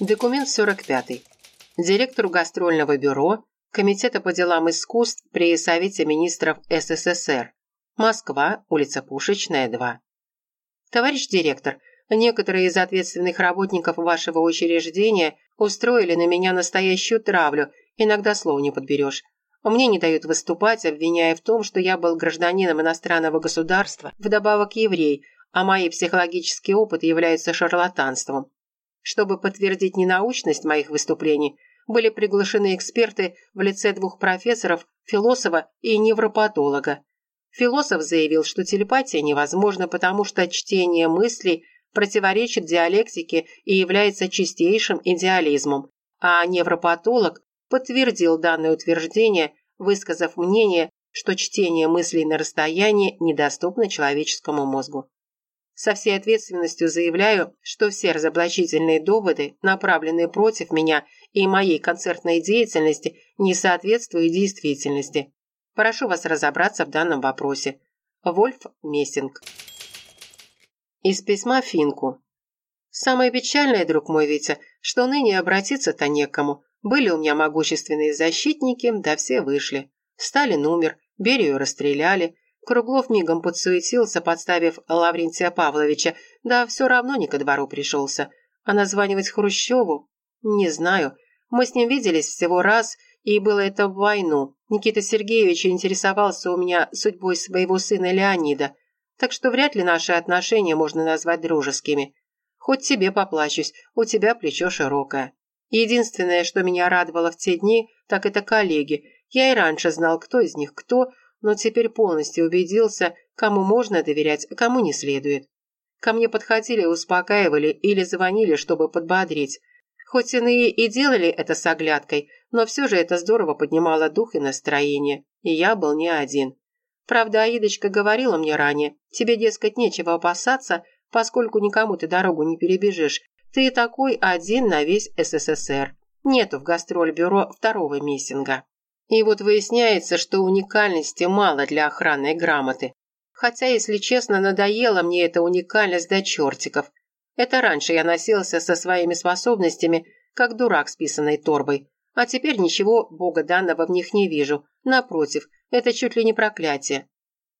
Документ 45. Директору гастрольного бюро Комитета по делам искусств при Совете министров СССР. Москва, улица Пушечная, 2. Товарищ директор, некоторые из ответственных работников вашего учреждения устроили на меня настоящую травлю, иногда слов не подберешь. Мне не дают выступать, обвиняя в том, что я был гражданином иностранного государства, вдобавок еврей, а мои психологический опыт является шарлатанством. Чтобы подтвердить ненаучность моих выступлений, были приглашены эксперты в лице двух профессоров, философа и невропатолога. Философ заявил, что телепатия невозможна, потому что чтение мыслей противоречит диалектике и является чистейшим идеализмом, а невропатолог подтвердил данное утверждение, высказав мнение, что чтение мыслей на расстоянии недоступно человеческому мозгу. Со всей ответственностью заявляю, что все разоблачительные доводы, направленные против меня и моей концертной деятельности, не соответствуют действительности. Прошу вас разобраться в данном вопросе. Вольф Мессинг. Из письма Финку. Самое печальное, друг мой Витя, что ныне обратиться-то некому. Были у меня могущественные защитники, да все вышли. Сталин умер, Берию расстреляли, Круглов мигом подсуетился, подставив Лаврентия Павловича, да все равно не ко двору пришелся. А названивать Хрущеву? Не знаю. Мы с ним виделись всего раз, и было это в войну. Никита Сергеевич интересовался у меня судьбой своего сына Леонида, так что вряд ли наши отношения можно назвать дружескими. Хоть тебе поплачусь, у тебя плечо широкое. Единственное, что меня радовало в те дни, так это коллеги. Я и раньше знал, кто из них кто, но теперь полностью убедился, кому можно доверять, а кому не следует. Ко мне подходили, успокаивали или звонили, чтобы подбодрить. Хоть иные и делали это с оглядкой, но все же это здорово поднимало дух и настроение, и я был не один. Правда, Аидочка говорила мне ранее, тебе, дескать, нечего опасаться, поскольку никому ты дорогу не перебежишь, ты такой один на весь СССР. Нету в гастроль-бюро второго миссинга. И вот выясняется, что уникальности мало для охранной грамоты. Хотя, если честно, надоела мне эта уникальность до чертиков. Это раньше я носился со своими способностями, как дурак с писаной торбой. А теперь ничего бога данного в них не вижу. Напротив, это чуть ли не проклятие.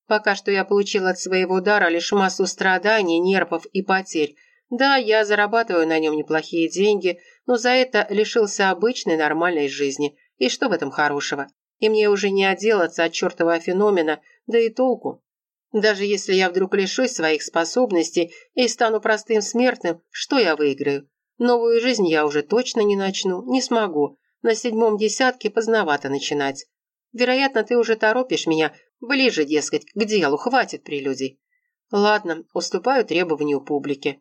Пока что я получил от своего дара лишь массу страданий, нервов и потерь. Да, я зарабатываю на нем неплохие деньги, но за это лишился обычной нормальной жизни – и что в этом хорошего? И мне уже не отделаться от чертова феномена, да и толку. Даже если я вдруг лишусь своих способностей и стану простым смертным, что я выиграю? Новую жизнь я уже точно не начну, не смогу. На седьмом десятке поздновато начинать. Вероятно, ты уже торопишь меня, ближе, дескать, к делу, хватит прелюдий. Ладно, уступаю требованию публики.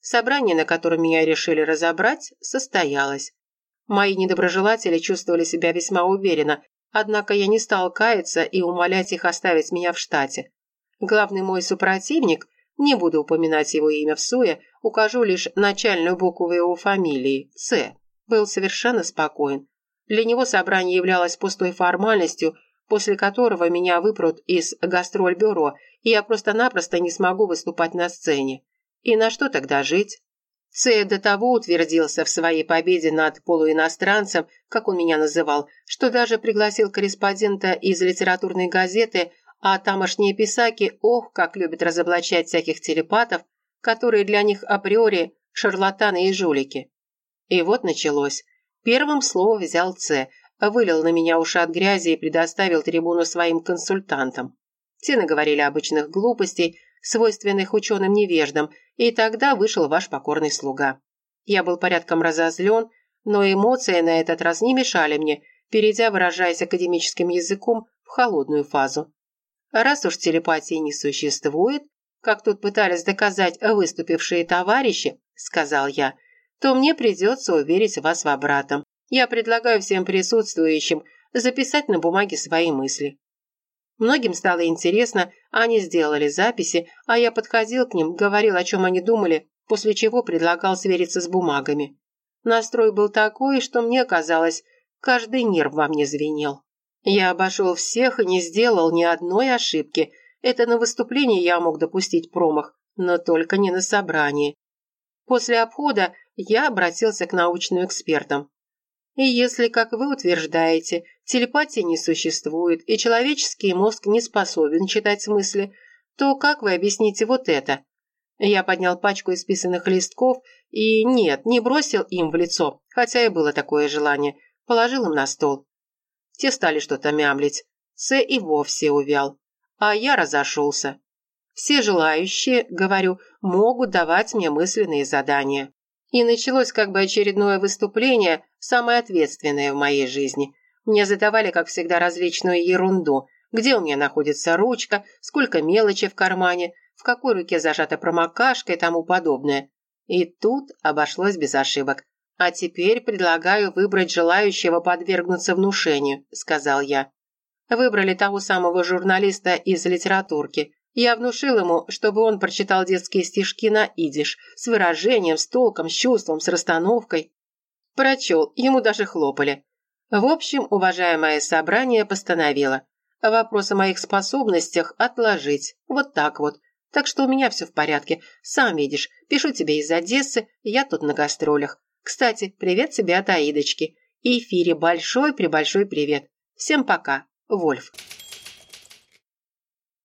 Собрание, на котором меня решили разобрать, состоялось. Мои недоброжелатели чувствовали себя весьма уверенно, однако я не стал каяться и умолять их оставить меня в штате. Главный мой супротивник, не буду упоминать его имя в суе, укажу лишь начальную букву его фамилии – С, был совершенно спокоен. Для него собрание являлось пустой формальностью, после которого меня выпрут из гастроль-бюро, и я просто-напросто не смогу выступать на сцене. И на что тогда жить? Цея до того утвердился в своей победе над полуиностранцем, как он меня называл, что даже пригласил корреспондента из литературной газеты, а тамошние писаки, ох, как любят разоблачать всяких телепатов, которые для них априори шарлатаны и жулики. И вот началось. Первым слово взял Ц, вылил на меня уши от грязи и предоставил трибуну своим консультантам. Те наговорили обычных глупостей, свойственных ученым-невеждам, и тогда вышел ваш покорный слуга. Я был порядком разозлен, но эмоции на этот раз не мешали мне, перейдя, выражаясь академическим языком, в холодную фазу. Раз уж телепатии не существует, как тут пытались доказать выступившие товарищи, сказал я, то мне придется уверить вас в обратном. Я предлагаю всем присутствующим записать на бумаге свои мысли. Многим стало интересно, они сделали записи, а я подходил к ним, говорил, о чем они думали, после чего предлагал свериться с бумагами. Настрой был такой, что мне казалось, каждый нерв во мне звенел. Я обошел всех и не сделал ни одной ошибки. Это на выступлении я мог допустить промах, но только не на собрании. После обхода я обратился к научным экспертам. И если, как вы утверждаете, телепатии не существует и человеческий мозг не способен читать мысли, то как вы объясните вот это? Я поднял пачку исписанных листков и, нет, не бросил им в лицо, хотя и было такое желание, положил им на стол. Те стали что-то мямлить. С и вовсе увял. А я разошелся. Все желающие, говорю, могут давать мне мысленные задания. И началось как бы очередное выступление, самое ответственное в моей жизни. Мне задавали, как всегда, различную ерунду. Где у меня находится ручка, сколько мелочи в кармане, в какой руке зажата промокашка и тому подобное. И тут обошлось без ошибок. «А теперь предлагаю выбрать желающего подвергнуться внушению», – сказал я. Выбрали того самого журналиста из литературки. Я внушил ему, чтобы он прочитал детские стишки на идиш, с выражением, с толком, с чувством, с расстановкой. Прочел, ему даже хлопали. В общем, уважаемое собрание постановило вопрос о моих способностях отложить. Вот так вот. Так что у меня все в порядке. Сам видишь, пишу тебе из Одессы, я тут на гастролях. Кстати, привет тебе от Аидочки. Эфире большой-пребольшой привет. Всем пока. Вольф.